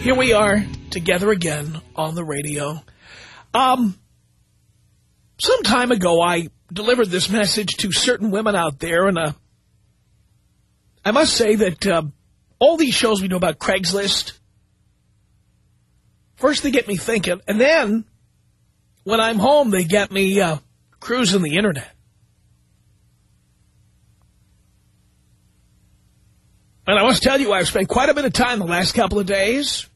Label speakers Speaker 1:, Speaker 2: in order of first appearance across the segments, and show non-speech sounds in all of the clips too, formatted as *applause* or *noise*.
Speaker 1: Here we are together again on the radio. Um, some time ago, I delivered this message to certain women out there, and uh, I must say that uh, all these shows we do about Craigslist, first they get me thinking, and then when I'm home, they get me uh, cruising the Internet. And I must tell you, I've spent quite a bit of time the last couple of days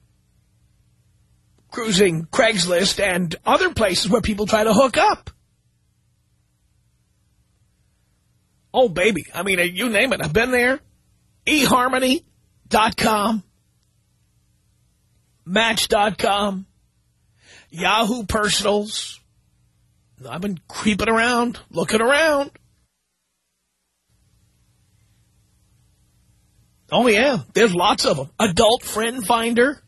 Speaker 1: cruising Craigslist and other places where people try to hook up. Oh, baby. I mean, you name it. I've been there. eHarmony.com. Match.com. Yahoo Personals. I've been creeping around, looking around. Oh, yeah. There's lots of them. Adult Friend Finder.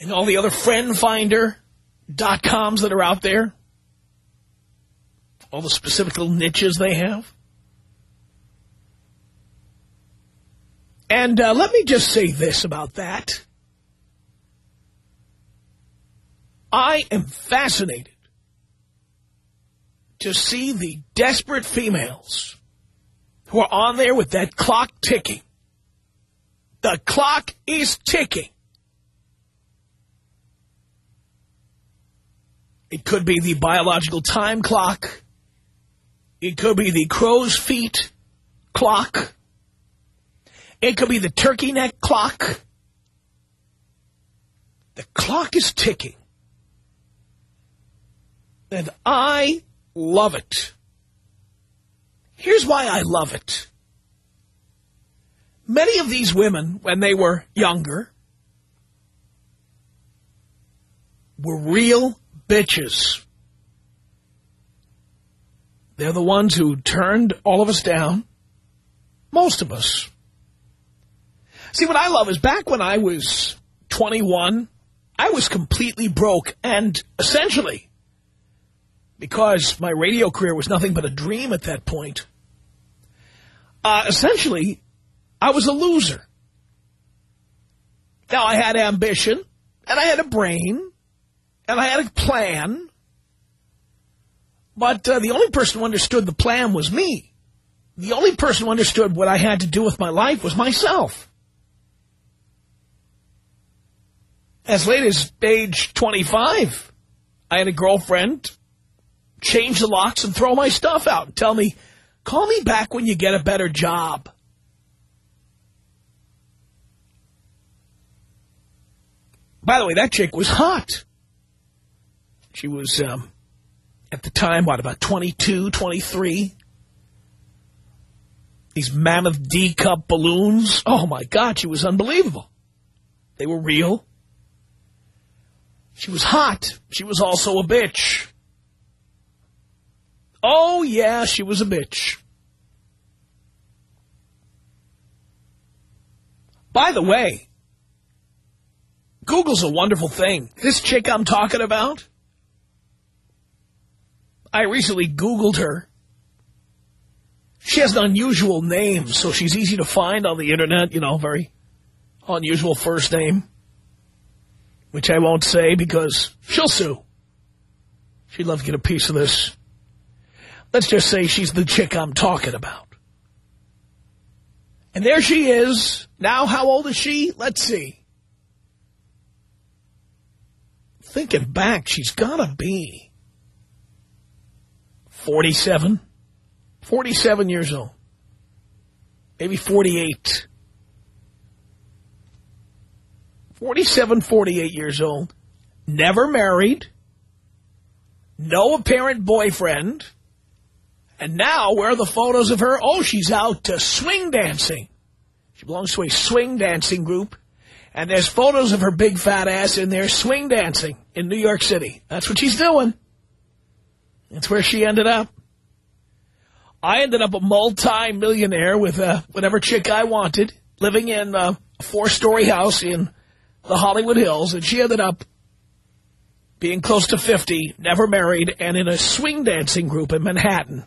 Speaker 1: And all the other Friend Finder dot coms that are out there. All the specific little niches they have. And uh, let me just say this about that. I am fascinated to see the desperate females who are on there with that clock ticking. The clock is ticking. It could be the biological time clock. It could be the crow's feet clock. It could be the turkey neck clock. The clock is ticking. And I love it. Here's why I love it. Many of these women, when they were younger, were real bitches. They're the ones who turned all of us down. Most of us. See, what I love is back when I was 21, I was completely broke and essentially because my radio career was nothing but a dream at that point, uh, essentially, I was a loser. Now, I had ambition, and I had a brain, and I had a plan, but uh, the only person who understood the plan was me. The only person who understood what I had to do with my life was myself. As late as age 25, I had a girlfriend change the locks and throw my stuff out and tell me, call me back when you get a better job. By the way, that chick was hot. She was, um, at the time, what, about 22, 23? These mammoth D-cup balloons. Oh, my God, she was unbelievable. They were real. She was hot. She was also a bitch. Oh, yeah, she was a bitch. By the way, Google's a wonderful thing. This chick I'm talking about, I recently Googled her. She has an unusual name, so she's easy to find on the Internet, you know, very unusual first name, which I won't say because she'll sue. She'd love to get a piece of this. Let's just say she's the chick I'm talking about. And there she is. Now, how old is she? Let's see. thinking back, she's got to be 47, 47 years old, maybe 48. 47, 48 years old, never married, no apparent boyfriend, and now where are the photos of her? Oh, she's out to swing dancing. She belongs to a swing dancing group. And there's photos of her big fat ass in there swing dancing in New York City. That's what she's doing. That's where she ended up. I ended up a multi-millionaire with uh, whatever chick I wanted, living in uh, a four-story house in the Hollywood Hills, and she ended up being close to 50, never married, and in a swing dancing group in Manhattan.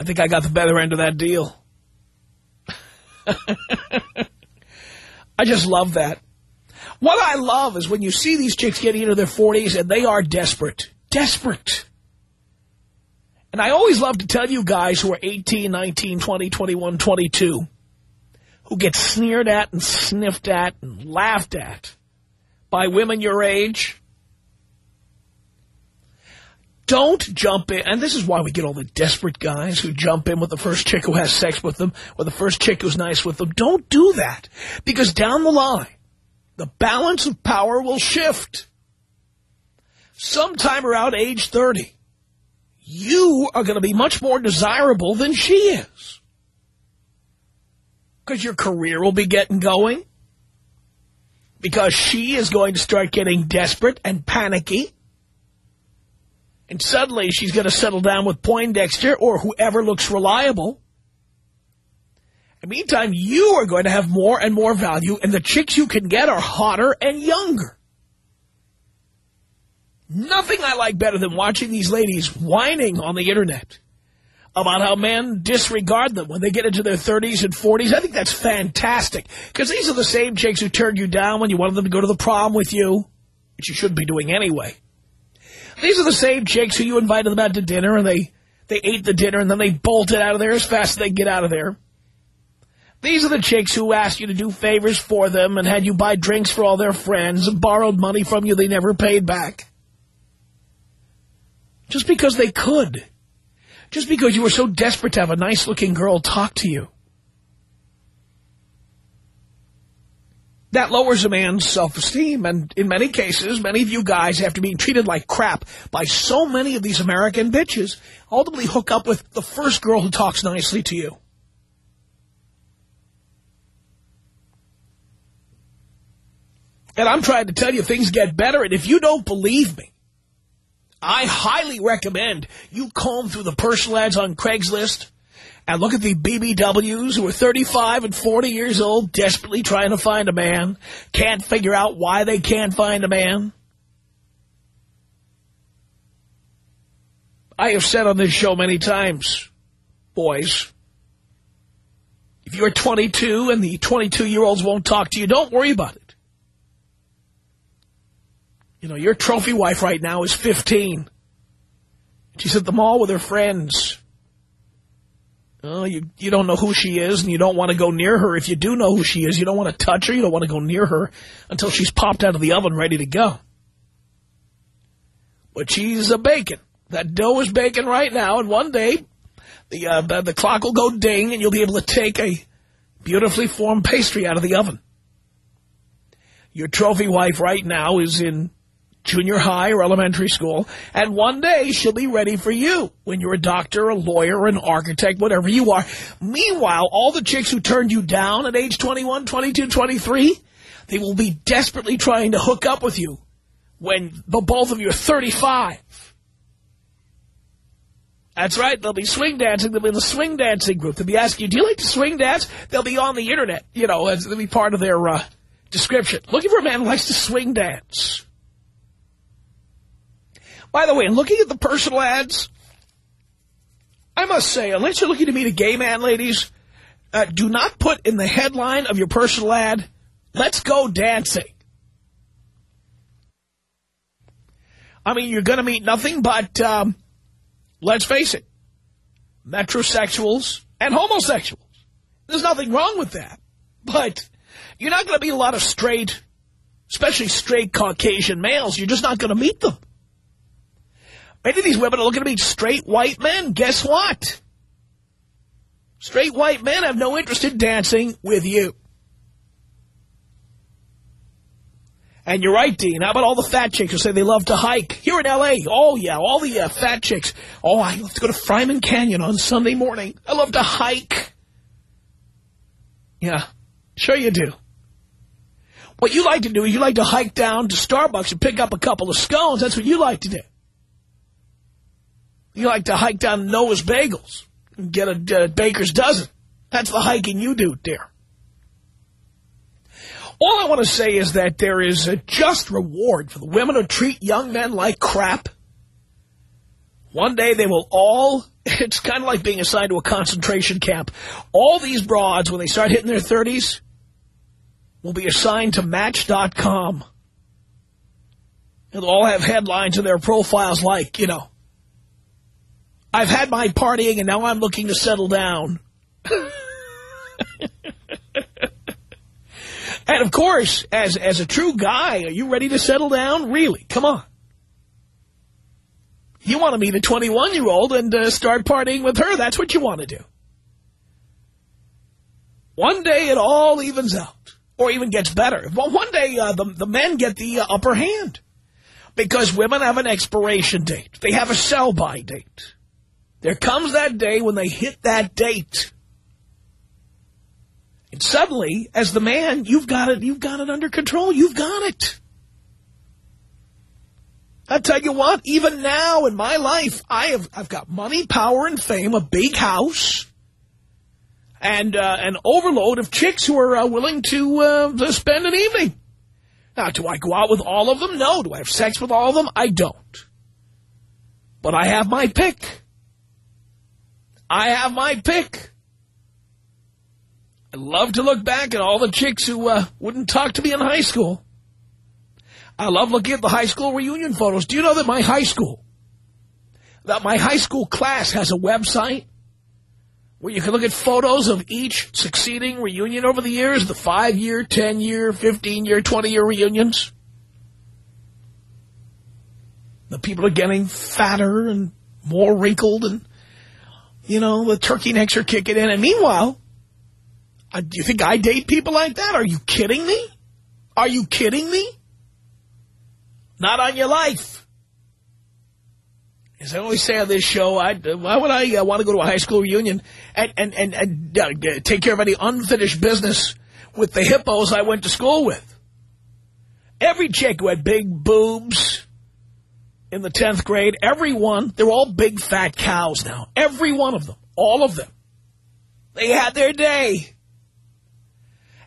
Speaker 1: I think I got the better end of that deal. *laughs* I just love that. What I love is when you see these chicks getting into their 40s and they are desperate. Desperate. And I always love to tell you guys who are 18, 19, 20, 21, 22, who get sneered at and sniffed at and laughed at by women your age, don't jump in, and this is why we get all the desperate guys who jump in with the first chick who has sex with them, or the first chick who's nice with them. Don't do that, because down the line, the balance of power will shift. Sometime around age 30, you are going to be much more desirable than she is. Because your career will be getting going. Because she is going to start getting desperate and panicky. And suddenly she's going to settle down with Poindexter or whoever looks reliable. Meantime, you are going to have more and more value, and the chicks you can get are hotter and younger. Nothing I like better than watching these ladies whining on the Internet about how men disregard them when they get into their 30s and 40s. I think that's fantastic, because these are the same chicks who turned you down when you wanted them to go to the prom with you, which you shouldn't be doing anyway. These are the same chicks who you invited them out to dinner and they, they ate the dinner and then they bolted out of there as fast as they get out of there. These are the chicks who asked you to do favors for them and had you buy drinks for all their friends and borrowed money from you they never paid back. Just because they could. Just because you were so desperate to have a nice-looking girl talk to you. that lowers a man's self-esteem. And in many cases, many of you guys, after being treated like crap by so many of these American bitches, ultimately hook up with the first girl who talks nicely to you. And I'm trying to tell you things get better. And if you don't believe me, I highly recommend you comb through the personal ads on Craigslist and look at the BBWs who are 35 and 40 years old, desperately trying to find a man, can't figure out why they can't find a man. I have said on this show many times, boys, if you're 22 and the 22-year-olds won't talk to you, don't worry about it. You know, your trophy wife right now is 15. She's at the mall with her friends. Oh, you, you don't know who she is, and you don't want to go near her. If you do know who she is, you don't want to touch her. You don't want to go near her until she's popped out of the oven ready to go. But she's a bacon. That dough is baking right now, and one day the, uh, the, the clock will go ding, and you'll be able to take a beautifully formed pastry out of the oven. Your trophy wife right now is in junior high or elementary school, and one day she'll be ready for you when you're a doctor, a lawyer, an architect, whatever you are. Meanwhile, all the chicks who turned you down at age 21, 22, 23, they will be desperately trying to hook up with you when the both of you are 35. That's right. They'll be swing dancing. They'll be in the swing dancing group. They'll be asking you, do you like to swing dance? They'll be on the Internet. You know, as they'll be part of their uh, description. Looking for a man who likes to swing dance. By the way, in looking at the personal ads, I must say, unless you're looking to meet a gay man, ladies, uh, do not put in the headline of your personal ad, let's go dancing. I mean, you're going to meet nothing but, um, let's face it, metrosexuals and homosexuals. There's nothing wrong with that. But you're not going to meet a lot of straight especially straight Caucasian males. You're just not going to meet them. Many of these women are looking to be straight white men. Guess what? Straight white men have no interest in dancing with you. And you're right, Dean. How about all the fat chicks who say they love to hike? Here in L.A., oh, yeah, all the uh, fat chicks. Oh, I love to go to Fryman Canyon on Sunday morning. I love to hike. Yeah, sure you do. What you like to do is you like to hike down to Starbucks and pick up a couple of scones. That's what you like to do. You like to hike down to Noah's Bagels and get a, a baker's dozen. That's the hiking you do, dear. All I want to say is that there is a just reward for the women who treat young men like crap. One day they will all, *laughs* it's kind of like being assigned to a concentration camp. All these broads, when they start hitting their 30s, will be assigned to Match.com. They'll all have headlines in their profiles like, you know, I've had my partying and now I'm looking to settle down. *laughs* And of course, as as a true guy, are you ready to settle down? Really? Come on. You want to meet a 21-year-old and uh, start partying with her. That's what you want to do. One day it all evens out. Or even gets better. Well, one day uh, the, the men get the uh, upper hand. Because women have an expiration date. They have a sell-by date. There comes that day when they hit that date. And suddenly, as the man, you've got it, you've got it under control. You've got it. I tell you what, even now in my life, I have I've got money, power, and fame, a big house, and uh, an overload of chicks who are uh, willing to, uh, to spend an evening. Now, do I go out with all of them? No. Do I have sex with all of them? I don't. But I have my pick. I have my pick. I love to look back at all the chicks who uh, wouldn't talk to me in high school. I love looking at the high school reunion photos. Do you know that my high school, that my high school class has a website where you can look at photos of each succeeding reunion over the years, the five-year, 10-year, 15-year, 20-year reunions? The people are getting fatter and more wrinkled and, you know, the turkey necks are kicking in. And meanwhile, uh, do you think I date people like that? Are you kidding me? Are you kidding me? Not on your life. As I always say on this show, I, why would I uh, want to go to a high school reunion and, and, and, and uh, take care of any unfinished business with the hippos I went to school with? Every chick who had big boobs in the 10th grade, every one, they're all big fat cows now. Every one of them. All of them. They had their day.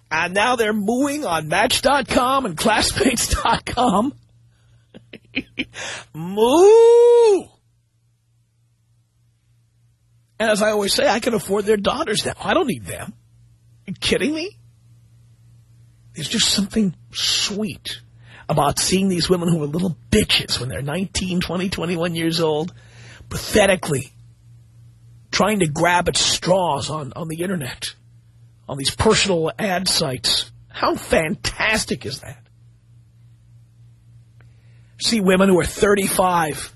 Speaker 1: And now they're mooing on Match.com and Classmates.com. *laughs* Moo! And as I always say, I can afford their daughters now. I don't need them. Are you kidding me? There's just something sweet about seeing these women who are little bitches when they're 19, 20, 21 years old, pathetically trying to grab at straws on, on the Internet on these personal ad sites. How fantastic is that? See women who are 35.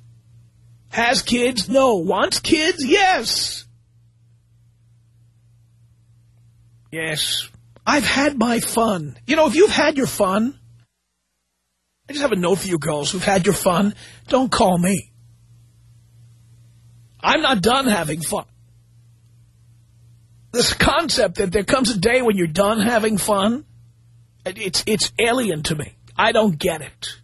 Speaker 1: Has kids? No. Wants kids? Yes. Yes. I've had my fun. You know, if you've had your fun, I just have a note for you girls who've had your fun. Don't call me. I'm not done having fun this concept that there comes a day when you're done having fun, it's it's alien to me. I don't get it.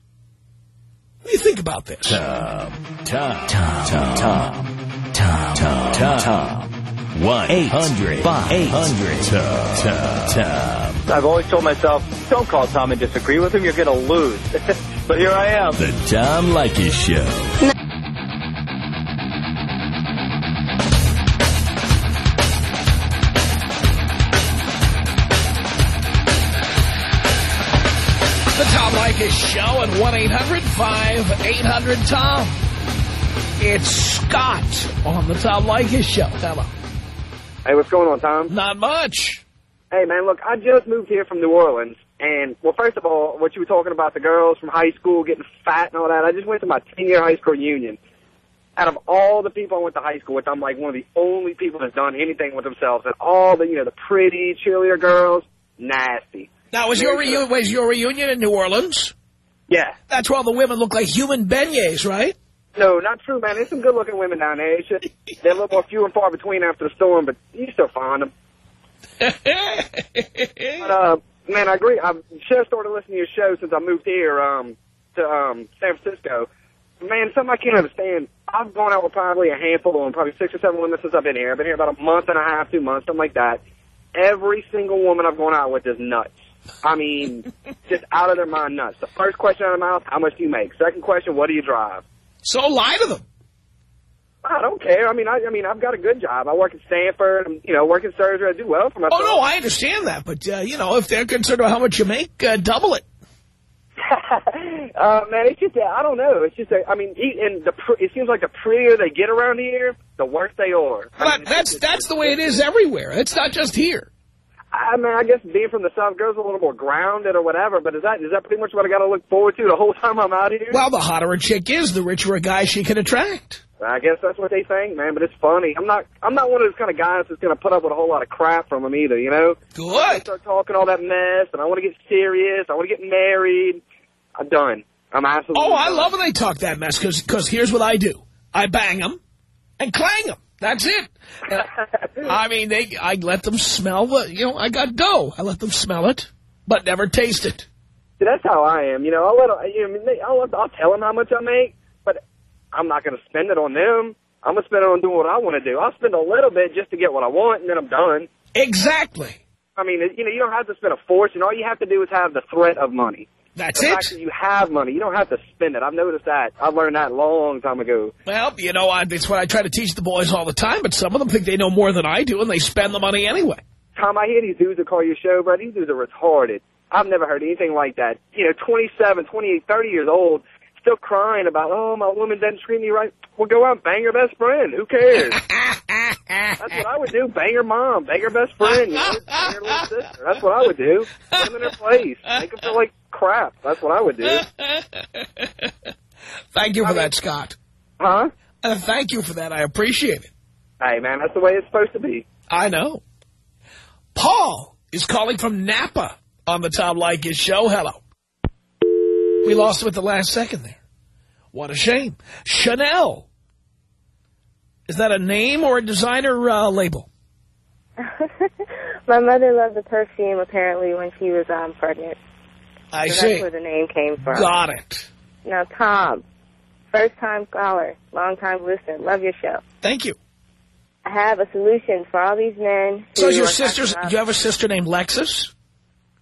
Speaker 1: What do you think about this?
Speaker 2: Tom, Tom, Tom, Tom, Tom, Tom, Tom, Tom. 100, 500, Tom, Tom, Tom.
Speaker 3: I've always told myself, don't call Tom and disagree with him, you're going to lose. *laughs* but here I am.
Speaker 2: The Tom Leykis Show.
Speaker 1: The Tom Leykis show at 1-800-5800-TOM. It's Scott on the Tom Leykis show. Hello.
Speaker 4: Hey, what's going on, Tom?
Speaker 1: Not much.
Speaker 4: Hey, man, look, I just moved here from New Orleans,
Speaker 5: And, well, first of all, what you were talking about, the girls from high school getting fat and all that, I just went to my 10-year high school reunion. Out of all the people I went to high school with, I'm like one of the only people that's done anything with themselves. And all the, you know, the pretty cheerleader girls, nasty.
Speaker 1: Now, was your, reu was your reunion in New Orleans?
Speaker 5: Yeah.
Speaker 1: That's where all the women look like human beignets, right?
Speaker 5: No, not true, man. There's some good-looking women down there. Just, they're a little more few and far between after the storm, but you still find them. *laughs* But, uh, man, I agree. I've just started listening to your show since I moved here um, to um, San Francisco. Man, something I can't understand. I've gone out with probably a handful of them, probably six or seven women since I've been here. I've been here about a month and a half, two months, something like that. Every single woman I've gone out with is nuts. I mean, *laughs* just out of their mind nuts. The first question out of their mouth, how much do you make? Second question, what do you drive?
Speaker 1: So lie to them.
Speaker 5: I don't care. I mean, I, I mean, I've got a good job. I work at Stanford. I'm, you know, work in surgery. I do well for myself.
Speaker 1: Oh, no, I understand that. But, uh, you know, if they're concerned about how much you make, uh, double it. *laughs*
Speaker 5: uh, man, it's just, I don't know. It's just, that, I mean, and the pr- it seems like the prettier they get around here, the worse they are. I
Speaker 1: But
Speaker 5: mean,
Speaker 1: that's
Speaker 5: just-
Speaker 1: that's the way it is everywhere. It's not just here.
Speaker 5: I mean, I guess being from the South goes a little more grounded or whatever, but is that is that pretty much what I got to look forward to the whole *laughs* time I'm out here?
Speaker 1: Well, the hotter a chick is, the richer a guy she can attract.
Speaker 5: I guess that's what they think, man. But it's funny. I'm not. I'm not one of those kind of guys that's going to put up with a whole lot of crap from them either. You know. I
Speaker 1: Good.
Speaker 5: start talking all that mess, and I want to get serious. I want to get married. I'm done. I'm absolutely.
Speaker 1: Oh, I love when they talk that mess, because cause here's what I do. I bang them and clang them. That's it. Uh, I mean, they. I let them smell the, you know, I got dough. I let them smell it, but never taste it.
Speaker 5: See, that's how I am. You know, I'll let you know, I'll, I'll tell them how much I make, but I'm not going to spend it on them. I'm going to spend it on doing what I want to do. I'll spend a little bit just to get what I want, and then I'm done.
Speaker 1: Exactly.
Speaker 5: I mean, you know, you don't have to spend a fortune. All you have to do is have the threat of money.
Speaker 1: That's
Speaker 5: the
Speaker 1: it.
Speaker 5: fact that you have money, you don't have to spend it. I've noticed that. I learned that a long time ago.
Speaker 1: Well, you know, I, it's what I try to teach the boys all the time, but some of them think they know more than I do, and they spend the money anyway.
Speaker 5: Tom, I hear these dudes that call your show, bro. These dudes are retarded. I've never heard anything like that. You know, 27, 28, 30 years old, still crying about, oh, my woman doesn't treat me right. Well, go out and bang her best friend. Who cares? *laughs* That's what I would do. Bang her mom. Bang her best friend. You know? Bang her little sister. That's what I would do. Put them in their place. Make them feel like crap. That's what I would do. *laughs*
Speaker 1: Thank you for that, Scott.
Speaker 5: Huh?
Speaker 1: Uh, thank you for that. I appreciate it.
Speaker 5: Hey, man, that's the way it's supposed to be.
Speaker 1: I know. Paul is calling from Napa on the Tom Leykis show. Hello. We lost him at the last second there. What a shame. Chanel. Is that a name or a designer uh, label? *laughs*
Speaker 4: My mother loved the perfume apparently when she was um, pregnant.
Speaker 1: I
Speaker 4: so
Speaker 1: see.
Speaker 4: that's where the name came from.
Speaker 1: Got it.
Speaker 4: Now, Tom, first time caller, long time listener, love your show.
Speaker 1: Thank you.
Speaker 4: I have a solution for all these men.
Speaker 1: So your sister's, do you have a sister named Lexus?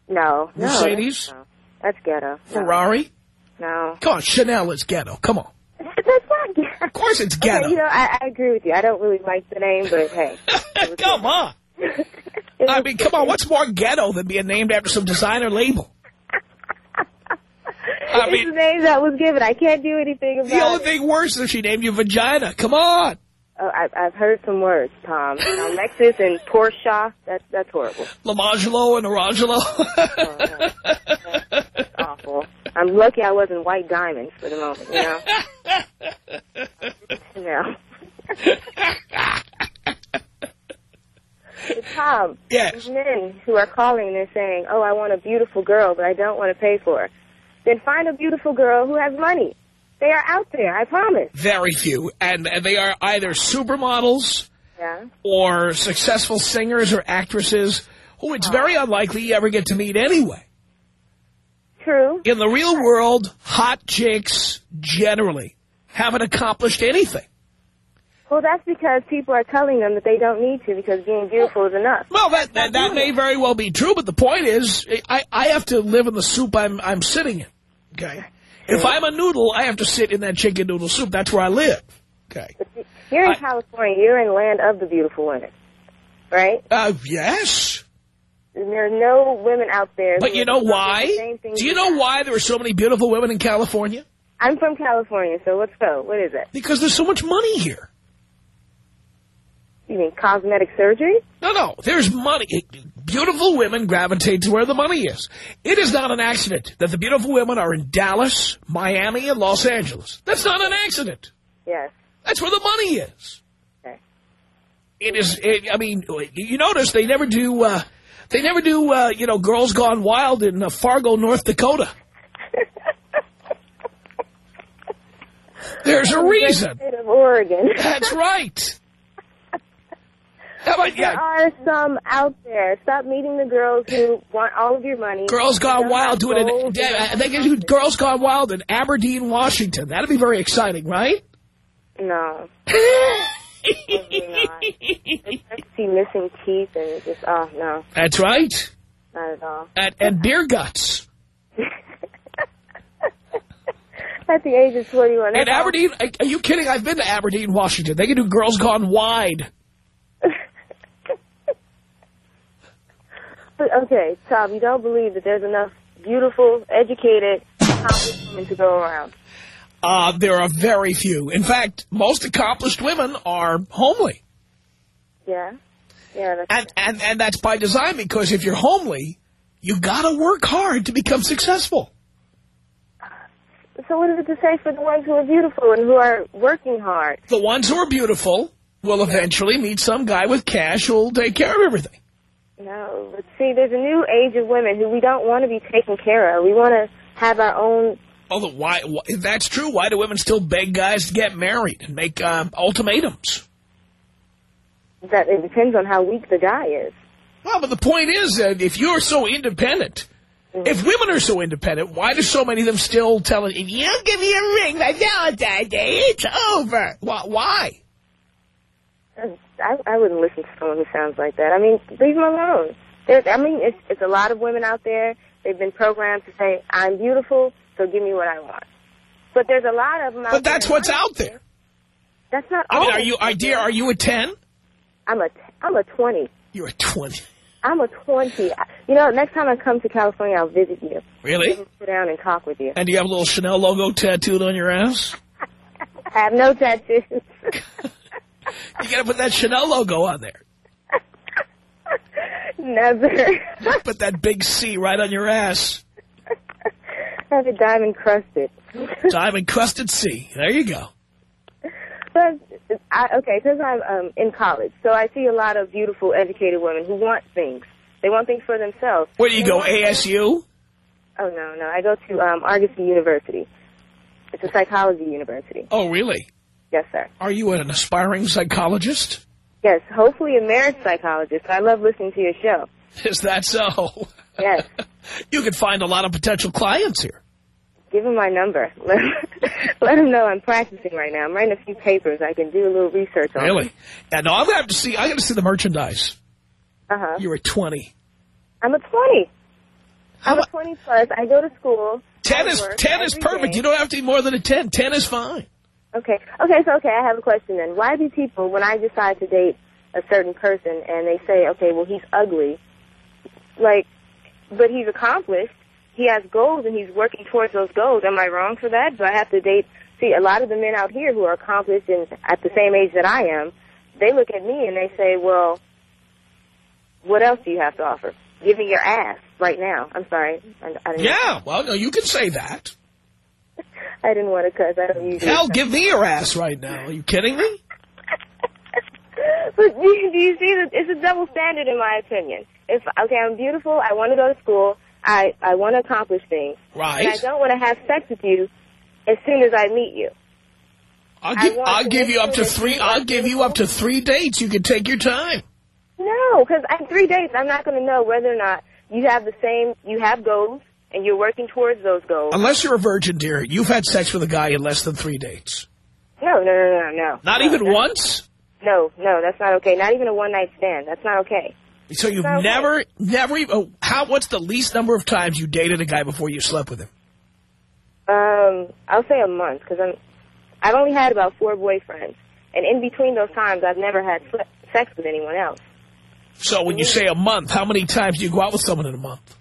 Speaker 4: No, no.
Speaker 1: Mercedes?
Speaker 4: No, that's ghetto.
Speaker 1: Ferrari?
Speaker 4: No.
Speaker 1: Come on, Chanel is ghetto. Come on. *laughs*
Speaker 4: That's not ghetto.
Speaker 1: Of course it's ghetto.
Speaker 4: Okay, you know, I, I agree with you. I don't really like the name, but hey. *laughs*
Speaker 1: come on. *laughs* I mean, come on. What's more ghetto than being named after some designer label? I
Speaker 4: it's
Speaker 1: mean-
Speaker 4: the name that was given. I can't do anything about it.
Speaker 1: The only
Speaker 4: it.
Speaker 1: thing worse is if she named you vagina. Come on.
Speaker 4: Oh, I've, I've heard some words, Tom. Now, Lexus and Porsche, that's, that's horrible.
Speaker 1: Lamangelo and Arangelo.
Speaker 4: Oh, that's awful. I'm lucky I wasn't white diamonds for the moment, you know? *laughs* no. Tom,
Speaker 1: yes.
Speaker 4: men who are calling and they're saying, oh, I want a beautiful girl, but I don't want to pay for her. Then find a beautiful girl who has money. They are out there, I promise.
Speaker 1: Very few. And, and they are either supermodels
Speaker 4: Yeah.
Speaker 1: or successful singers or actresses who it's uh-huh. very unlikely you ever get to meet anyway.
Speaker 4: True.
Speaker 1: In the real world, hot chicks generally haven't accomplished anything.
Speaker 4: Well, that's because people are telling them that they don't need to because being beautiful is enough.
Speaker 1: Well, that, that, that may very well be true, but the point is, I, I have to live in the soup I'm, I'm sitting in, okay? If I'm a noodle, I have to sit in that chicken noodle soup. That's where I live, okay?
Speaker 4: You're in
Speaker 1: I-
Speaker 4: California. You're in land of the beautiful women, right?
Speaker 1: Uh, yes,
Speaker 4: And there are no women out there.
Speaker 1: but you know why?
Speaker 4: the same thing
Speaker 1: Do you
Speaker 4: you
Speaker 1: know
Speaker 4: have.
Speaker 1: why there are so many beautiful women in California?
Speaker 4: I'm from California, so let's go. What is it?
Speaker 1: Because there's so much money here.
Speaker 4: You mean cosmetic surgery?
Speaker 1: No, no, there's money. Beautiful women gravitate to where the money is. It is not an accident that the beautiful women are in Dallas, Miami, and Los Angeles. That's not an accident.
Speaker 4: Yes.
Speaker 1: That's where the money is.
Speaker 4: Okay.
Speaker 1: It is, it, I mean, you notice they never do, uh, they never do, uh, you know, Girls Gone Wild in uh, Fargo, North Dakota. *laughs* There's a reason.
Speaker 4: State of Oregon.
Speaker 1: That's *laughs* right.
Speaker 4: There are some out there. Stop meeting the girls who want all of your money.
Speaker 1: Girls Gone Wild
Speaker 4: have
Speaker 1: do it in, yeah, they can do Girls Gone Wild in Aberdeen, Washington. That'd be very exciting, right?
Speaker 4: No. *laughs* See missing teeth and just, oh, no,
Speaker 1: That's right.
Speaker 4: not at all.
Speaker 1: And, and beer guts. *laughs*
Speaker 4: At the age of 21.
Speaker 1: In. Aberdeen, are you kidding? I've been to Aberdeen, Washington. They can do Girls Gone Wide.
Speaker 4: But, okay, Tom, you don't believe that there's enough beautiful, educated, accomplished women to go around.
Speaker 1: Uh, there are very few. In fact, most accomplished women are homely.
Speaker 4: Yeah? Yeah, that's
Speaker 1: And, and, and that's by design because if you're homely, you gotta work hard to become successful.
Speaker 4: So what is it to say for the ones who are beautiful and who are working hard?
Speaker 1: The ones who are beautiful will eventually meet some guy with cash who'll take care of everything.
Speaker 4: No, but see, there's a new age of women who we don't want to be taken care of. We want to have our own.
Speaker 1: Although, why, why, if that's true, why do women still beg guys to get married and make uh, ultimatums?
Speaker 4: That it depends on how weak the guy is.
Speaker 1: Well, but the point is that if you're so independent, if women are so independent, why do so many of them still tell it, if you don't give me a ring by Valentine's Day, it's over? Why?
Speaker 4: I, I wouldn't listen to someone who sounds like that. I mean, leave them alone. There's, I mean, it's, it's a lot of women out there. They've been programmed to say, "I'm beautiful, so give me what I want." But there's a lot of them out
Speaker 1: But that's what's out there.
Speaker 4: That's not.
Speaker 1: I mean,
Speaker 4: all
Speaker 1: are you, dear, are you a 10?
Speaker 4: I'm a. I'm a twenty.
Speaker 1: You're a 20.
Speaker 4: I'm a twenty. You know, next time I come to California, I'll visit you.
Speaker 1: Really?
Speaker 4: Sit down and talk with you.
Speaker 1: And do you have a little Chanel logo tattooed on your ass? *laughs*
Speaker 4: I have no tattoos. *laughs*
Speaker 1: You gotta put that Chanel logo on there.
Speaker 4: Never.
Speaker 1: Put that big C right on your ass.
Speaker 4: I have a diamond crusted.
Speaker 1: Diamond crusted C. There you go.
Speaker 4: But I, okay, because I'm um, in college, so I see a lot of beautiful, educated women who want things. They want things for themselves.
Speaker 1: Where do you go, ASU?
Speaker 4: Oh no, no, I go to um, Argosy University. It's a psychology university.
Speaker 1: Oh, really?
Speaker 4: Yes, sir.
Speaker 1: Are you an aspiring psychologist?
Speaker 4: Yes, hopefully a marriage psychologist. I love listening to your show.
Speaker 1: Is that so?
Speaker 4: Yes. *laughs*
Speaker 1: you could find a lot of potential clients here.
Speaker 4: Give him my number. *laughs* Let, let him know I'm practicing right now. I'm writing a few papers. I can do a little research on
Speaker 1: Really? Yeah, no, I'm gonna have to see. I got to see the merchandise.
Speaker 4: Uh huh.
Speaker 1: You're a 20.
Speaker 4: I'm a 20.
Speaker 1: How
Speaker 4: I'm a
Speaker 1: about
Speaker 4: 20 plus. I go to school.
Speaker 1: 10
Speaker 4: I
Speaker 1: is 10 is perfect.
Speaker 4: day.
Speaker 1: You don't have to be more than a 10. 10 is fine.
Speaker 4: Okay. Okay, so okay, I have a question then. Why do people, when I decide to date a certain person and they say, okay, well, he's ugly, like, but he's accomplished, he has goals and he's working towards those goals. Am I wrong for that? Do I have to date, see, a lot of the men out here who are accomplished and at the same age that I am, they look at me and they say, well, what else do you have to offer? Give me your ass right now. I'm sorry. I, I didn't,
Speaker 1: Yeah, well, no, you can say that.
Speaker 4: I didn't want to cuss. I don't usually.
Speaker 1: Hell, give me your ass right now. Are you kidding me?
Speaker 4: But do you, do you see that it's a double standard in my opinion? If okay, I'm beautiful, I want to go to school, I I want to accomplish things, and I don't want to have sex with you as soon as I meet you.
Speaker 1: I'll give, I'll give you up to three, I'll give you up to three dates. You can take your time.
Speaker 4: No, because on three dates, I'm not going to know whether or not you have the same, you have goals, and you're working towards those goals.
Speaker 1: Unless you're a virgin, dear, you've had sex with a guy in less than three dates.
Speaker 4: No, no, no, no, no.
Speaker 1: Not
Speaker 4: No,
Speaker 1: even
Speaker 4: that's-
Speaker 1: once?
Speaker 4: No, no, that's not okay. Not even a one night stand. That's not okay.
Speaker 1: So you've
Speaker 4: Okay.
Speaker 1: never, never even, oh, how, what's the least number of times you dated a guy before you slept with him?
Speaker 4: Um, I'll say a month because I'm. I've only had about four boyfriends, and in between those times, I've never had sex with anyone else.
Speaker 1: So when you say a month, how many times do you go out with someone in a month?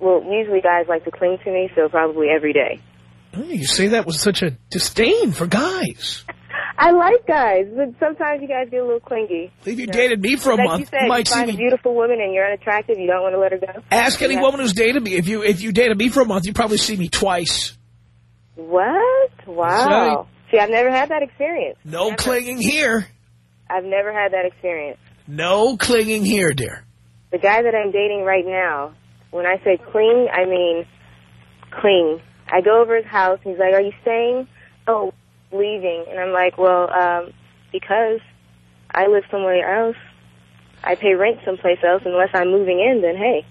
Speaker 4: Well, usually guys like to cling to me, so probably every day.
Speaker 1: Oh, You say that with such a disdain for guys. *laughs*
Speaker 4: I like guys, but sometimes you guys get a little clingy.
Speaker 1: If you dated me for a
Speaker 4: like
Speaker 1: month,
Speaker 4: you said,
Speaker 1: you might
Speaker 4: you
Speaker 1: see
Speaker 4: find a beautiful woman and you're unattractive, you don't want to let her go.
Speaker 1: Ask any
Speaker 4: Yeah.
Speaker 1: woman who's dated me. If you if you dated me for a month, you probably see me twice.
Speaker 4: What? Wow. See, I've never had that experience.
Speaker 1: No
Speaker 4: Never.
Speaker 1: clinging here.
Speaker 4: I've never had that experience.
Speaker 1: No clinging here, dear.
Speaker 4: The guy that I'm dating right now, when I say cling, I mean cling. I go over his house and he's like, are you staying? Oh, leaving. And I'm like, well, um, because I live somewhere else. I pay rent someplace else. Unless I'm moving in, then hey.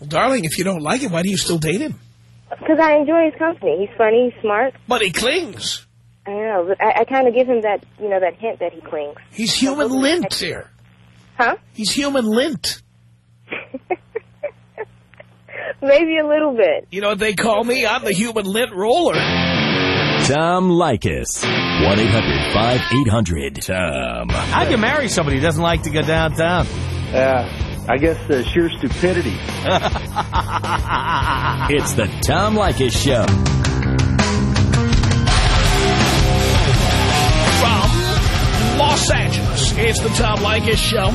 Speaker 1: Well, darling, if you don't like him, why do you still date him?
Speaker 4: Because I enjoy his company. He's funny, he's smart.
Speaker 1: But he clings.
Speaker 4: I know, but I, I kind of give him that, you know, that hint that he clings.
Speaker 1: He's human lint, dear.
Speaker 4: Huh?
Speaker 1: He's human lint. *laughs*
Speaker 4: Maybe a little bit.
Speaker 1: You know what they call me? I'm the human lint roller.
Speaker 2: Tom Leykis. 1-800-5800-TOM.
Speaker 6: How can you marry somebody who doesn't like to go downtown?
Speaker 7: Uh, I guess uh, sheer stupidity. *laughs*
Speaker 2: It's the Tom Leykis Show.
Speaker 1: From Los Angeles, it's the Tom Leykis Show.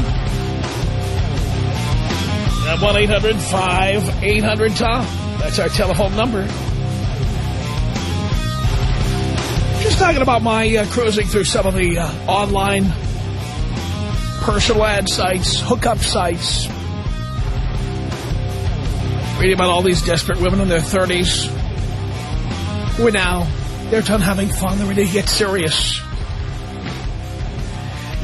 Speaker 1: At 1-800-5800-TOM. That's our telephone number. Just talking about my uh, cruising through some of the uh, online personal ad sites, hookup sites. Reading about all these desperate women in their 30s who are now, they're done having fun, they're ready to get serious.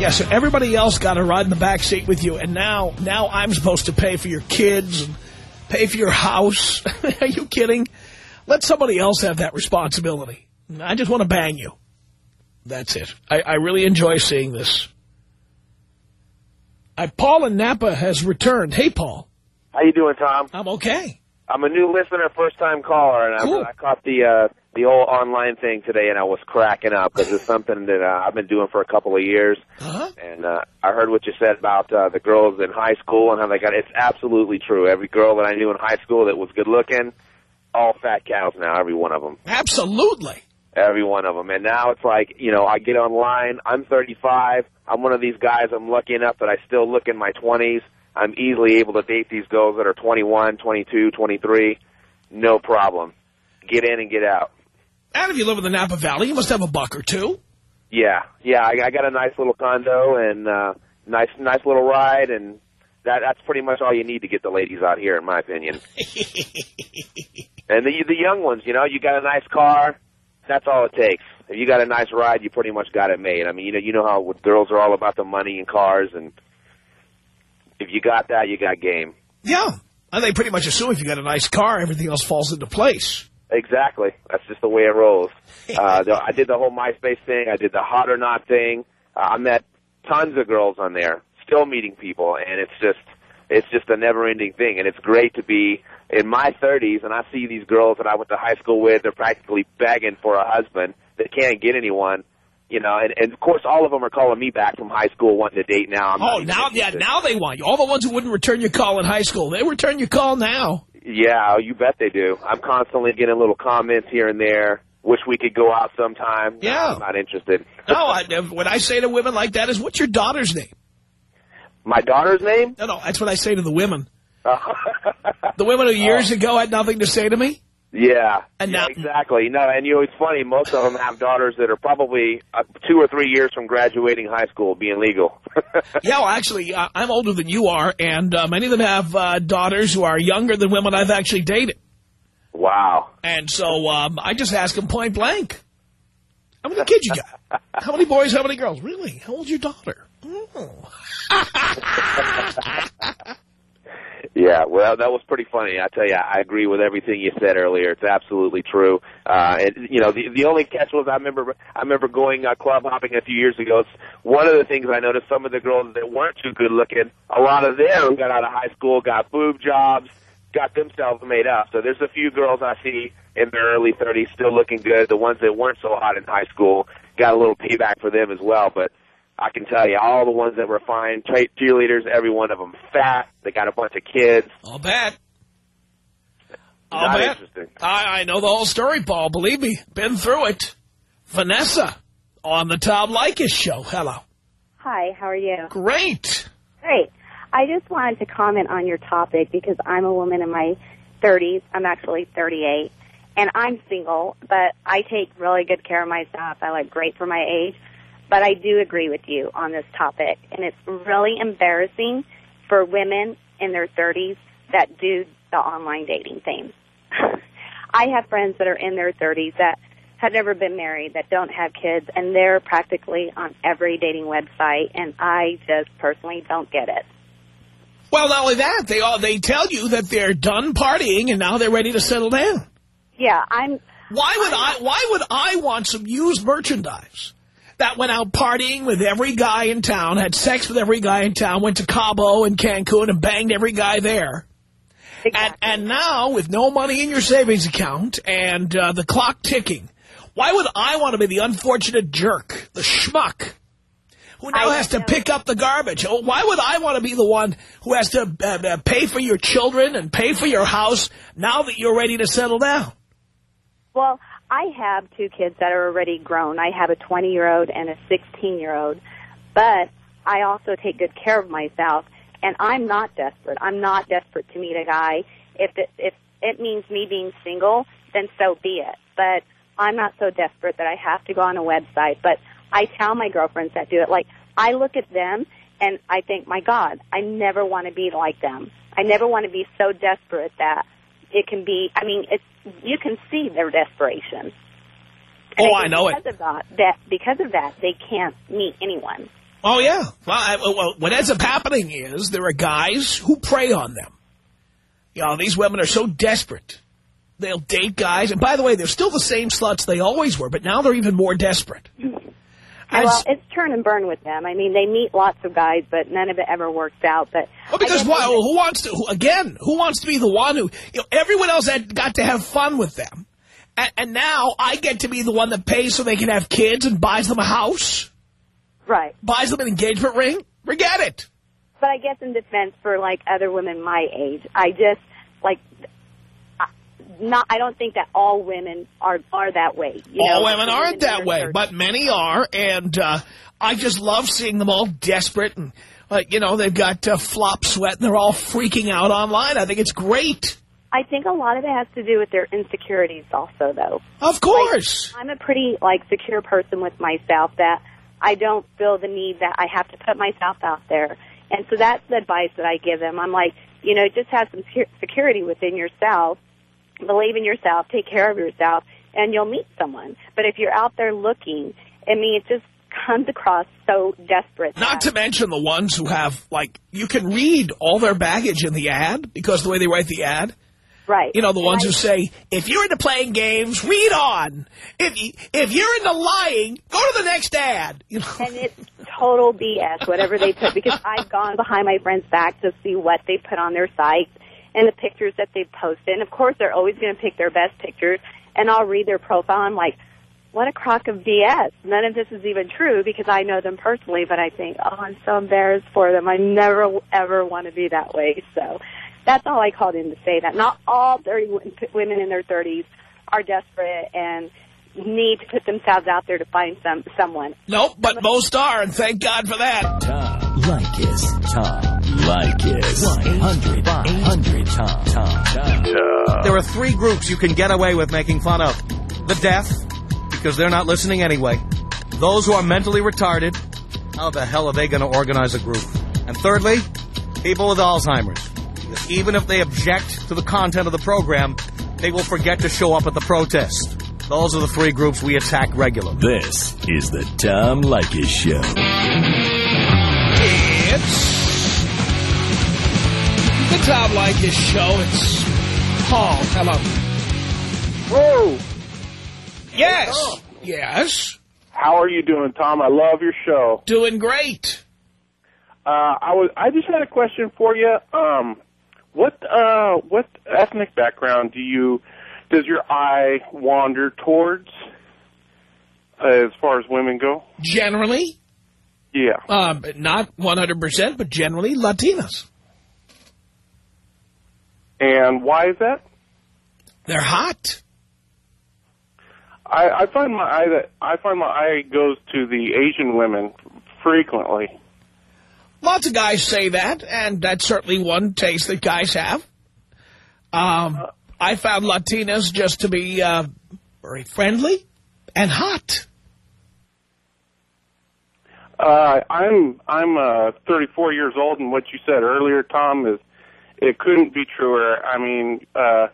Speaker 1: Yeah, so everybody else got to ride in the back seat with you, and now, now I'm supposed to pay for your kids and pay for your house. *laughs* Are you kidding? Let somebody else have that responsibility. I just want to bang you. That's it. I, I really enjoy seeing this. Uh, Paul in Napa has returned. Hey, Paul.
Speaker 3: How you doing, Tom?
Speaker 1: I'm okay.
Speaker 3: I'm a new listener, first time caller, and
Speaker 1: Cool.
Speaker 3: I, I caught the uh, the old online thing today, and I was cracking up because it's something that uh, I've been doing for a couple of years.
Speaker 1: Uh-huh.
Speaker 3: And uh, I heard what you said about uh, the girls in high school and how they got. It's absolutely true. Every girl that I knew in high school that was good looking, all fat cows now. Every one of them.
Speaker 1: Absolutely.
Speaker 3: Every one of them. And now it's like, you know, I get online. I'm 35. I'm one of these guys. I'm lucky enough that I still look in my 20s. I'm easily able to date these girls that are 21, 22, 23. No problem. Get in and get out.
Speaker 1: And if you live in the Napa Valley, you must have a buck or two.
Speaker 3: Yeah, yeah. I, I got a nice little condo and uh, nice, nice little ride, and that that's pretty much all you need to get the ladies out here, in my opinion. *laughs* and the the young ones, you know, you got a nice car. That's all it takes. If you got a nice ride, you pretty much got it made. I mean, you know, you know how with girls are all about the money and cars, and if you got that, you got game.
Speaker 1: Yeah. And they pretty much assume if you got a nice car, everything else falls into place.
Speaker 3: Exactly. That's just the way it rolls. *laughs* Uh, I did the whole MySpace thing. I did the hot or not thing. Uh, I met tons of girls on there. Still meeting people, and it's just it's just a never-ending thing. And it's great to be in my 30s, and I see these girls that I went to high school with. They're practically begging for a husband. They can't get anyone. You know, and, and of course, all of them are calling me back from high school wanting to date now. I'm
Speaker 1: Oh, now, yeah, now they want you. All the ones who wouldn't return your call in high school, they return your call now.
Speaker 3: Yeah, you bet they do. I'm constantly getting little comments here and there. Wish we could go out sometime. No,
Speaker 1: Yeah.
Speaker 3: I'm not interested.
Speaker 1: No, I, uh, when I say to women like that is, what's your daughter's name?
Speaker 3: My daughter's name?
Speaker 1: No, no, that's what I say to the women. *laughs* The women who years ago had nothing to say to me.
Speaker 3: Yeah.
Speaker 1: And
Speaker 3: yeah, exactly. No, and you know it's funny. Most of them have daughters that are probably uh, two or three years from graduating high school, being legal. *laughs*
Speaker 1: Yeah, well, actually, uh, I'm older than you are, and uh, many of them have uh, daughters who are younger than women I've actually dated.
Speaker 3: wow.
Speaker 1: And so um, I just ask them point blank, how many kids you got? *laughs* How many boys, how many girls? Really? How old's your daughter? Oh. *laughs*
Speaker 3: Yeah, well, that was pretty funny. I tell you, I agree with everything you said earlier. It's absolutely true. Uh, and you know, the the only catch was I remember I remember going uh, club hopping a few years ago. One of the things I noticed: some of the girls that weren't too good looking, a lot of them got out of high school, got boob jobs, got themselves made up. So there's a few girls I see in their early 30s still looking good. The ones that weren't so hot in high school got a little payback for them as well. But I can tell you, all the ones that were fine cheerleaders, every one of them fat. They got a bunch of kids.
Speaker 1: I'll bet. I'll
Speaker 3: Not
Speaker 1: bet.
Speaker 3: interesting.
Speaker 1: I, I know the whole story, Paul. Believe me. Been through it. Vanessa. on the Tom Leykis show. Hello.
Speaker 8: Hi, how are you?
Speaker 1: Great.
Speaker 8: Great. I just wanted to comment on your topic because I'm a woman in my 30s. I'm actually 38. And I'm single, but I take really good care of myself. I look great for my age. But I do agree with you on this topic. And it's really embarrassing for women in their 30s that do the online dating thing. *laughs* I have friends that are in their 30s that have never been married, that don't have kids, and they're practically on every dating website, and I just personally don't get it.
Speaker 1: Well, not only that, they all they tell you that they're done partying and now they're ready to settle down.
Speaker 8: Yeah, I'm.
Speaker 1: Why would I? Why would I want some used merchandise that went out partying with every guy in town, had sex with every guy in town, went to Cabo and Cancun and banged every guy there?
Speaker 8: Exactly.
Speaker 1: And, and now, with no money in your savings account and uh, the clock ticking, why would I want to be the unfortunate jerk, the schmuck, who now
Speaker 8: I
Speaker 1: has to
Speaker 8: know.
Speaker 1: pick up the garbage? Oh, Why would I want to be the one who has to uh, uh, pay for your children and pay for your house now that you're ready to settle down?
Speaker 8: Well, I have two kids that are already grown. I have a 20 year old and a 16 year old, but I also take good care of myself, and I'm not desperate. I'm not desperate to meet a guy. If it, if it means me being single, then so be it. But I'm not so desperate that I have to go on a website. But I tell my girlfriends that do it, like I look at them and I think, my God, I never want to be like them. I never want to be so desperate that it can be. I mean, it's you can see their desperation. And
Speaker 1: Oh, I
Speaker 8: think
Speaker 1: know it.
Speaker 8: because Of that, that because of that, they can't meet anyone.
Speaker 1: Oh, yeah. Well, I, well, what ends up happening is there are guys who prey on them. You know, these women are so desperate. They'll date guys. And by the way, they're still the same sluts they always were, but now they're even more desperate. And
Speaker 8: well, it's turn and burn with them. I mean, they meet lots of guys, but none of it ever works out. But
Speaker 1: well, because why, who wants to, who, again, who wants to be the one who, you know, everyone else had got to have fun with them. And, and now I get to be the one that pays so they can have kids and buys them a house,
Speaker 8: right.
Speaker 1: buys them an engagement ring. Forget it.
Speaker 8: But I guess in defense for like other women my age, I just not. I don't think that all women are are that way. You
Speaker 1: all
Speaker 8: know,
Speaker 1: women aren't
Speaker 8: in
Speaker 1: that way,
Speaker 8: 30s.
Speaker 1: but many are, and uh, I just love seeing them all desperate and, like, you know, they've got uh, flop sweat and they're all freaking out online. I think it's great.
Speaker 8: I think a lot of it has to do with their insecurities, also, though.
Speaker 1: Of course.
Speaker 8: I'm a pretty like secure person with myself that I don't feel the need that I have to put myself out there. And so that's the advice that I give them. I'm like, you know, just have some secu- security within yourself, believe in yourself, take care of yourself, and you'll meet someone. But if you're out there looking, I mean, it just comes across so desperate.
Speaker 1: Not to mention the ones who have, like, you can read all their baggage in the ad because the way they write the ad.
Speaker 8: right.
Speaker 1: You know, the
Speaker 8: And
Speaker 1: ones
Speaker 8: I-
Speaker 1: who say, if you're into playing games, read on. If, if you're into lying, go to the next ad. You know?
Speaker 8: and it's total BS, whatever they put, because *laughs* I've gone behind my friend's back to see what they put on their site and the pictures that they post. And of course, they're always going to pick their best pictures, and I'll read their profile. I'm like, what a crock of BS. None of this is even true because I know them personally, but I think, oh, I'm so embarrassed for them. I never, ever want to be that way. So that's all I called in to say that. Not all 30 women in their 30s are desperate and need to put themselves out there to find some someone.
Speaker 1: Nope, but most are, and thank God for that.
Speaker 2: Tom Leykis. Tom Leykis. 1-800-5800-TOM. Tom.
Speaker 6: There are three groups you can get away with making fun of. The deaf, because they're not listening anyway. Those who are mentally retarded, how the hell are they going to organize a group? And thirdly, people with Alzheimer's. Because even if they object to the content of the program, they will forget to show up at the protest. Those are the three groups we attack regularly.
Speaker 2: This is the Tom Leykis Show.
Speaker 1: Tom Leykis Show. It's Paul. Hello.
Speaker 9: Whoa!
Speaker 1: Yes. Yes.
Speaker 9: How are you doing, Tom? I love your show.
Speaker 1: Doing great.
Speaker 9: Uh, I was. I just had a question for you. Um, what uh, what ethnic background do you does your eye wander towards as far as women go?
Speaker 1: Generally,
Speaker 9: Yeah.
Speaker 1: um, not 100%, but generally Latinas.
Speaker 9: And why is that?
Speaker 1: They're hot.
Speaker 9: I, I find my eye that I find my eye goes to the Asian women frequently.
Speaker 1: Lots of guys say that, and that's certainly one taste that guys have. Um, I found Latinas just to be uh, very friendly and hot.
Speaker 9: Uh, I'm I'm uh, 34 years old, and what you said earlier, Tom, is it couldn't be truer. I mean, uh,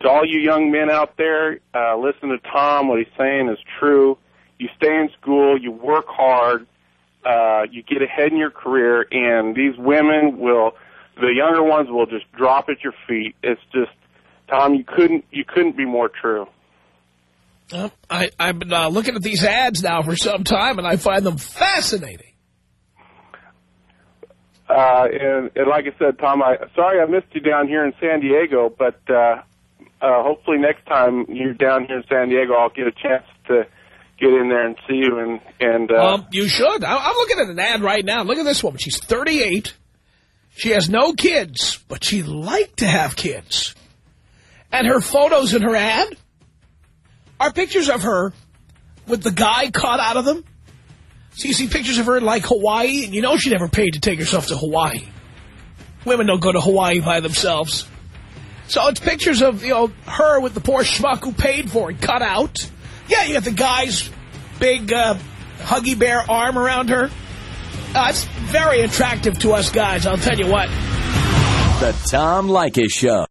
Speaker 9: to all you young men out there, uh, listen to Tom. What he's saying is true. You stay in school, you work hard, uh, you get ahead in your career, and these women will, the younger ones will just drop at your feet. It's just, Tom, you couldn't you couldn't be more true.
Speaker 1: I, I've been uh, looking at these ads now for some time, and I find them fascinating.
Speaker 9: Uh, and, and like I said, Tom, I sorry I missed you down here in San Diego, but uh, uh, hopefully next time you're down here in San Diego, I'll get a chance to get in there and see you. And and uh,
Speaker 1: Um, you should. I, I'm looking at an ad right now. Look at this woman. She's 38. She has no kids, but she'd like to have kids. And her photos in her ad are pictures of her with the guy caught out of them. So you see pictures of her in, like, Hawaii, and you know she never paid to take herself to Hawaii. Women don't go to Hawaii by themselves. So it's pictures of, you know, her with the poor schmuck who paid for it cut out. Yeah, you got the guy's big uh, huggy bear arm around her. Uh, it's very attractive to us guys, I'll tell you what.
Speaker 2: The Tom Leykis Show.